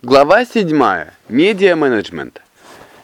Глава 7. Медиа-менеджмент.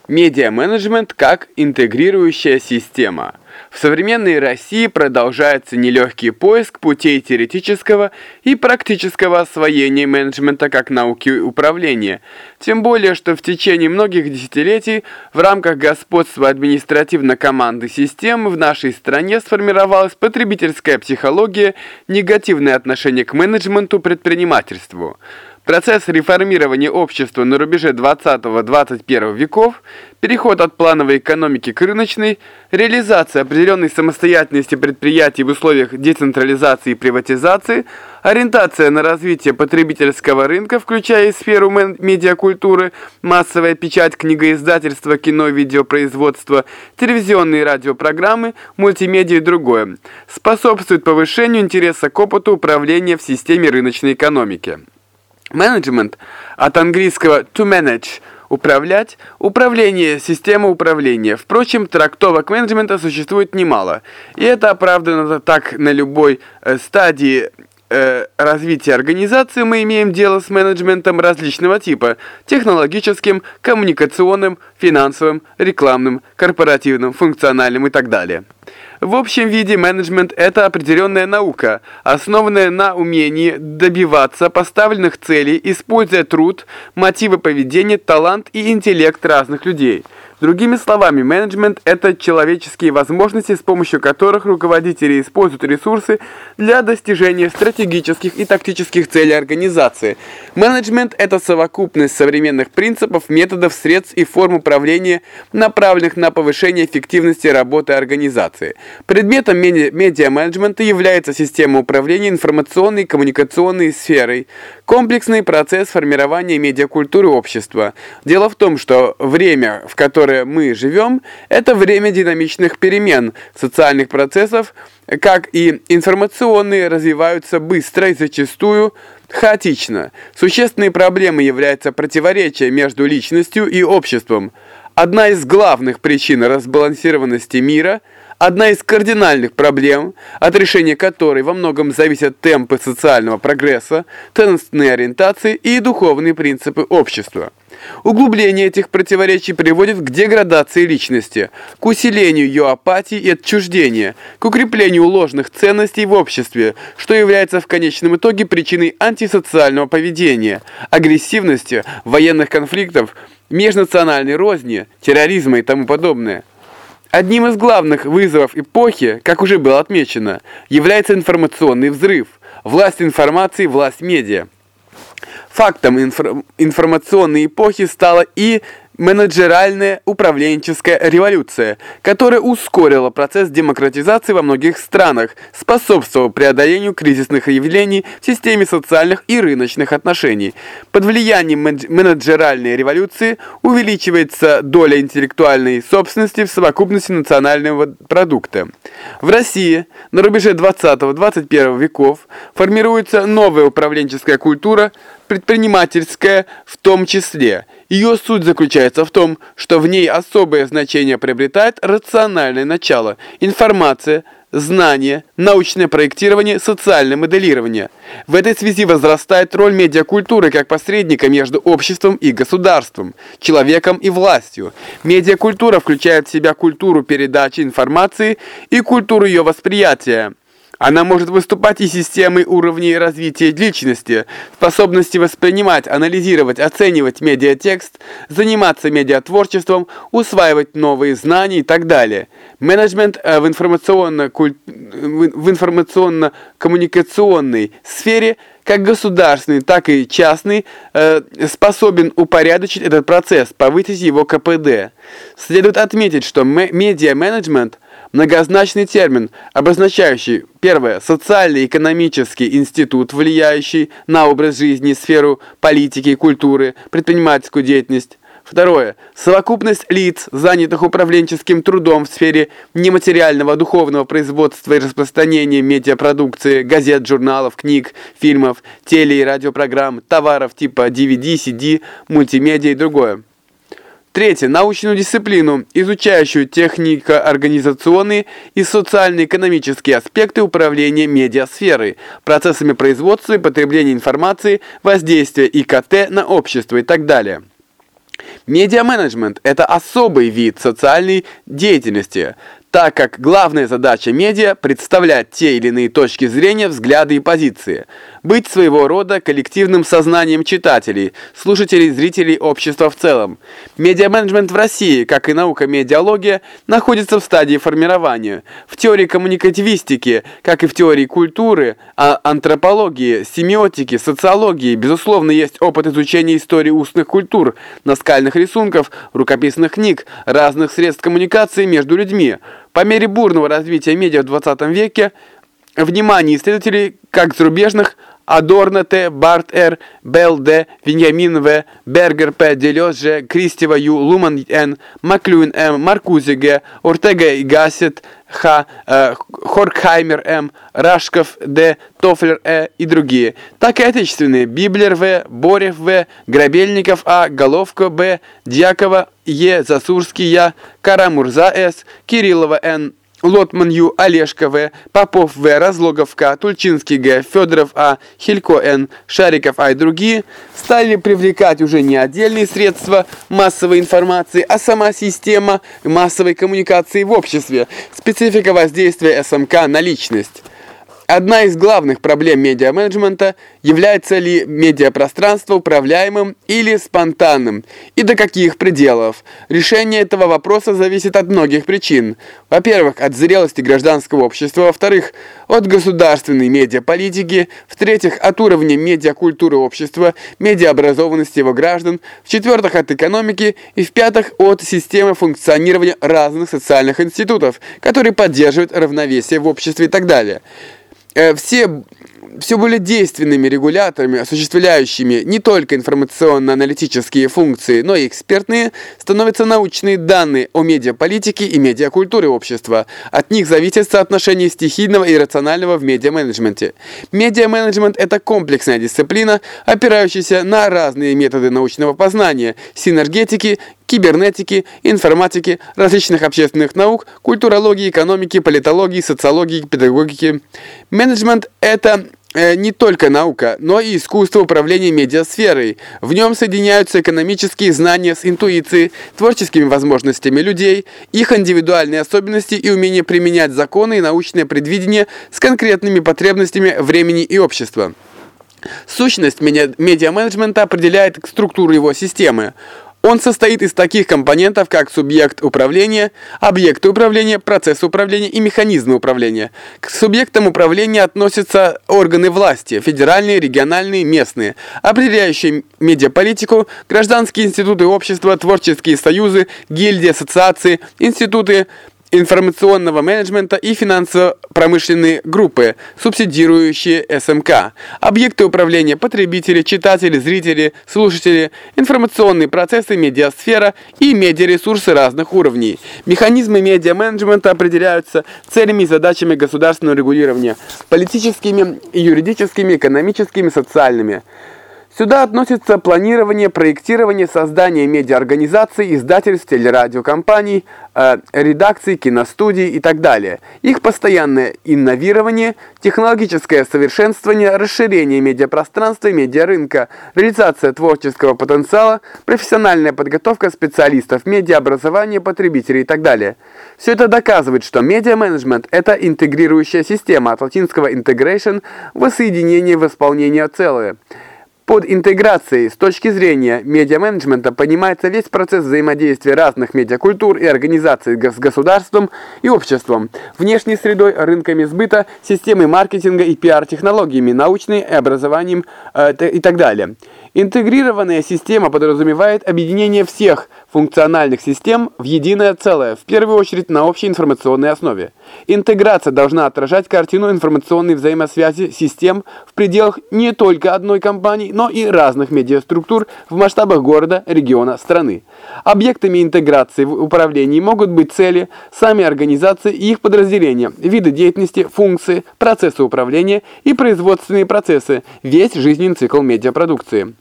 Медиа-менеджмент как интегрирующая система. В современной России продолжается нелегкий поиск путей теоретического и практического освоения менеджмента как науки управления. Тем более, что в течение многих десятилетий в рамках господства административно-команды системы в нашей стране сформировалась потребительская психология, негативное отношение к менеджменту предпринимательству. Процесс реформирования общества на рубеже 20-21 веков, переход от плановой экономики к рыночной, реализация определенной самостоятельности предприятий в условиях децентрализации и приватизации, ориентация на развитие потребительского рынка, включая сферу медиакультуры, массовая печать, книгоиздательство, кино, видеопроизводство, телевизионные и радиопрограммы, мультимедиа и другое, способствует повышению интереса к опыту управления в системе рыночной экономики. Менеджмент от английского to manage – управлять, управление, система управления. Впрочем, трактовок менеджмента существует немало. И это оправдано так на любой э, стадии э, развития организации мы имеем дело с менеджментом различного типа – технологическим, коммуникационным, финансовым, рекламным, корпоративным, функциональным и так далее. В общем виде менеджмент – это определенная наука, основанная на умении добиваться поставленных целей, используя труд, мотивы поведения, талант и интеллект разных людей – Другими словами, менеджмент – это человеческие возможности, с помощью которых руководители используют ресурсы для достижения стратегических и тактических целей организации. Менеджмент – это совокупность современных принципов, методов, средств и форм управления, направленных на повышение эффективности работы организации. Предметом медиа-менеджмента является система управления информационной и коммуникационной сферой, комплексный процесс формирования медиакультуры общества. Дело в том, что время, в которое мы живем, это время динамичных перемен, социальных процессов, как и информационные, развиваются быстро и зачастую хаотично. Существенной проблемой является противоречие между личностью и обществом. Одна из главных причин разбалансированности мира – Одна из кардинальных проблем, от решения которой во многом зависят темпы социального прогресса, ценностные ориентации и духовные принципы общества. Углубление этих противоречий приводит к деградации личности, к усилению ее апатии и отчуждения, к укреплению ложных ценностей в обществе, что является в конечном итоге причиной антисоциального поведения, агрессивности, военных конфликтов, межнациональной розни, терроризма и тому подобное. Одним из главных вызовов эпохи, как уже было отмечено, является информационный взрыв, власть информации, власть медиа. Фактом инфор информационной эпохи стала и менеджеральная управленческая революция, которая ускорила процесс демократизации во многих странах, способствовала преодолению кризисных явлений в системе социальных и рыночных отношений. Под влиянием менеджеральной революции увеличивается доля интеллектуальной собственности в совокупности национального продукта. В России на рубеже 20-21 веков формируется новая управленческая культура, предпринимательская в том числе. Ее суть заключается в том, что в ней особое значение приобретает рациональное начало, информация, знание, научное проектирование, социальное моделирование. В этой связи возрастает роль медиакультуры как посредника между обществом и государством, человеком и властью. Медиакультура включает в себя культуру передачи информации и культуру ее восприятия. Она может выступать и системой уровней развития личности, способности воспринимать, анализировать, оценивать медиатекст, заниматься медиатворчеством, усваивать новые знания и так далее. Менеджмент э, в информационно-коммуникационной сфере как государственный, так и частный, э, способен упорядочить этот процесс, повысить его КПД. Следует отметить, что медиа-менеджмент – Многозначный термин, обозначающий, первое, социально-экономический институт, влияющий на образ жизни, сферу политики, культуры, предпринимательскую деятельность. Второе. Совокупность лиц, занятых управленческим трудом в сфере нематериального духовного производства и распространения медиапродукции, газет, журналов, книг, фильмов, теле- и радиопрограмм, товаров типа DVD, CD, мультимедиа и другое. Третье. Научную дисциплину, изучающую технико-организационные и социально-экономические аспекты управления медиасферой, процессами производства и потребления информации, воздействия ИКТ на общество и так далее. Медиа-менеджмент – это особый вид социальной деятельности, так как главная задача медиа – представлять те или иные точки зрения, взгляды и позиции – быть своего рода коллективным сознанием читателей, слушателей, зрителей общества в целом. Медиаменеджмент в России, как и наука медиалогия, находится в стадии формирования. В теории коммуникативистики, как и в теории культуры, а антропологии, семиотики, социологии, безусловно, есть опыт изучения истории устных культур, наскальных рисунков, рукописных книг, разных средств коммуникации между людьми. По мере бурного развития медиа в 20 веке, внимание исследователей, как зарубежных, Адорно Т, Барт Р, Белл Д, Беньямин В, Бергер П, Делез Ж, Кристева Ю, Луман Н, Маклюэн М, Маркузе Г, Ортега и Гассет Х, э, Хоркхаймер М, Рашков Д, Тофлер Э и другие, так и отечественные. Библер В, Борев В, Грабельников А, Головко Б, Дьякова Е, Засурский Я, Карамурза С, Кириллова Н, Лотман Ю, Олешка В, Попов В, Разлогов К, Тульчинский Г, Федоров А, Хилько Н, Шариков А и другие стали привлекать уже не отдельные средства массовой информации, а сама система массовой коммуникации в обществе, специфика воздействия СМК на личность. Одна из главных проблем медиаменеджмента является ли медиапространство управляемым или спонтанным, и до каких пределов. Решение этого вопроса зависит от многих причин. Во-первых, от зрелости гражданского общества, во-вторых, от государственной медиаполитики, в-третьих, от уровня медиакультуры общества, медиаобразованности его граждан, в-четвертых, от экономики и в-пятых, от системы функционирования разных социальных институтов, которые поддерживают равновесие в обществе и так далее. Э, все все более действенными регуляторами, осуществляющими не только информационно-аналитические функции, но и экспертные, становятся научные данные о медиаполитике и медиакультуре общества. От них зависит соотношение стихийного и рационального в медиаменеджменте. Медиаменеджмент – это комплексная дисциплина, опирающаяся на разные методы научного познания, синергетики, кибернетики, информатики, различных общественных наук, культурологии, экономики, политологии, социологии, педагогики. Менеджмент – это э, не только наука, но и искусство управления медиасферой. В нем соединяются экономические знания с интуицией, творческими возможностями людей, их индивидуальные особенности и умение применять законы и научное предвидение с конкретными потребностями времени и общества. Сущность медиа-менеджмента определяет структуру его системы. Он состоит из таких компонентов, как субъект управления, объекты управления, процессы управления и механизмы управления. К субъектам управления относятся органы власти, федеральные, региональные, местные, определяющие медиаполитику, гражданские институты общества, творческие союзы, гильдии, ассоциации, институты информационного менеджмента и финансово-промышленные группы, субсидирующие СМК, объекты управления потребители, читатели, зрители, слушатели, информационные процессы, медиасфера и медиаресурсы разных уровней. Механизмы медиа-менеджмента определяются целями и задачами государственного регулирования, политическими, юридическими, экономическими, социальными. Сюда относятся планирование, проектирование, создание медиаорганизаций, издательств, телерадиокомпаний, э, редакций, киностудий и так далее. Их постоянное инновирование, технологическое совершенствование, расширение медиапространства и медиарынка, реализация творческого потенциала, профессиональная подготовка специалистов, медиаобразование, потребителей и так далее. Все это доказывает, что медиа-менеджмент – это интегрирующая система от латинского integration – воссоединение в исполнение целое. Под интеграцией с точки зрения медиа-менеджмента понимается весь процесс взаимодействия разных медиакультур и организаций с государством и обществом, внешней средой, рынками сбыта, системой маркетинга и пиар-технологиями, научной образованием э, и так далее. Интегрированная система подразумевает объединение всех функциональных систем в единое целое, в первую очередь на общей информационной основе. Интеграция должна отражать картину информационной взаимосвязи систем в пределах не только одной компании, но и разных медиаструктур в масштабах города, региона, страны. Объектами интеграции в управлении могут быть цели, сами организации и их подразделения, виды деятельности, функции, процессы управления и производственные процессы, весь жизненный цикл медиапродукции.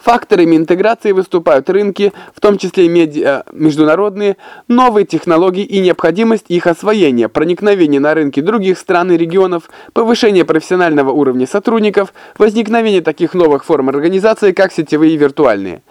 Факторами интеграции выступают рынки, в том числе медиа, международные, новые технологии и необходимость их освоения, проникновение на рынки других стран и регионов, повышение профессионального уровня сотрудников, возникновение таких новых форм организации, как сетевые и виртуальные.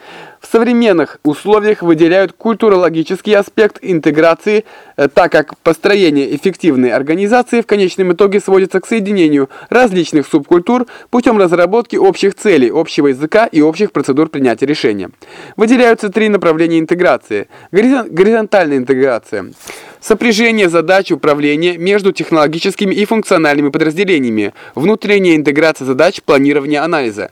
В современных условиях выделяют культурологический аспект интеграции, э, так как построение эффективной организации в конечном итоге сводится к соединению различных субкультур путем разработки общих целей, общего языка и общих процедур принятия решения. Выделяются три направления интеграции. Горизонтальная интеграция. Сопряжение задач управления между технологическими и функциональными подразделениями. Внутренняя интеграция задач планирования анализа.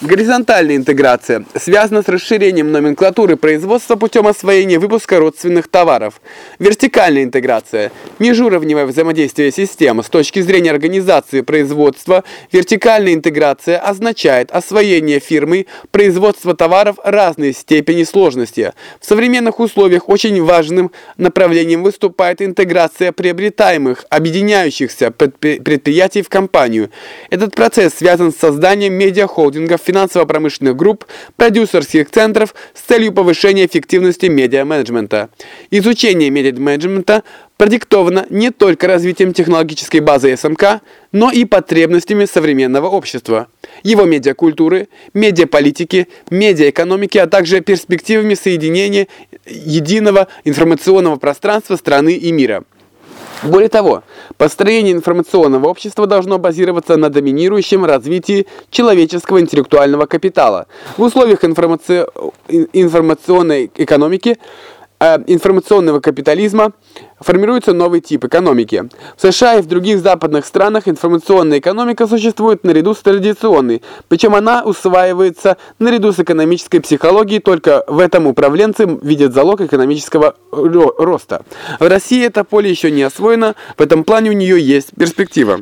Горизонтальная интеграция связана с расширением номенклатуры производства путем освоения выпуска родственных товаров. Вертикальная интеграция – межуровневое взаимодействие систем. С точки зрения организации производства, вертикальная интеграция означает освоение фирмой производства товаров разной степени сложности. В современных условиях очень важным направлением выступает интеграция приобретаемых, объединяющихся предприятий в компанию. Этот процесс связан с созданием медиахолдингов финансово-промышленных групп, продюсерских центров с целью повышения эффективности медиа-менеджмента. Изучение медиа-менеджмента продиктовано не только развитием технологической базы СМК, но и потребностями современного общества, его медиакультуры, медиаполитики, медиаэкономики, а также перспективами соединения единого информационного пространства страны и мира. Более того, построение информационного общества должно базироваться на доминирующем развитии человеческого интеллектуального капитала. В условиях информаци... информационной экономики информационного капитализма формируется новый тип экономики. В США и в других западных странах информационная экономика существует наряду с традиционной, причем она усваивается наряду с экономической психологией, только в этом управленцы видят залог экономического роста. В России это поле еще не освоено, в этом плане у нее есть перспектива.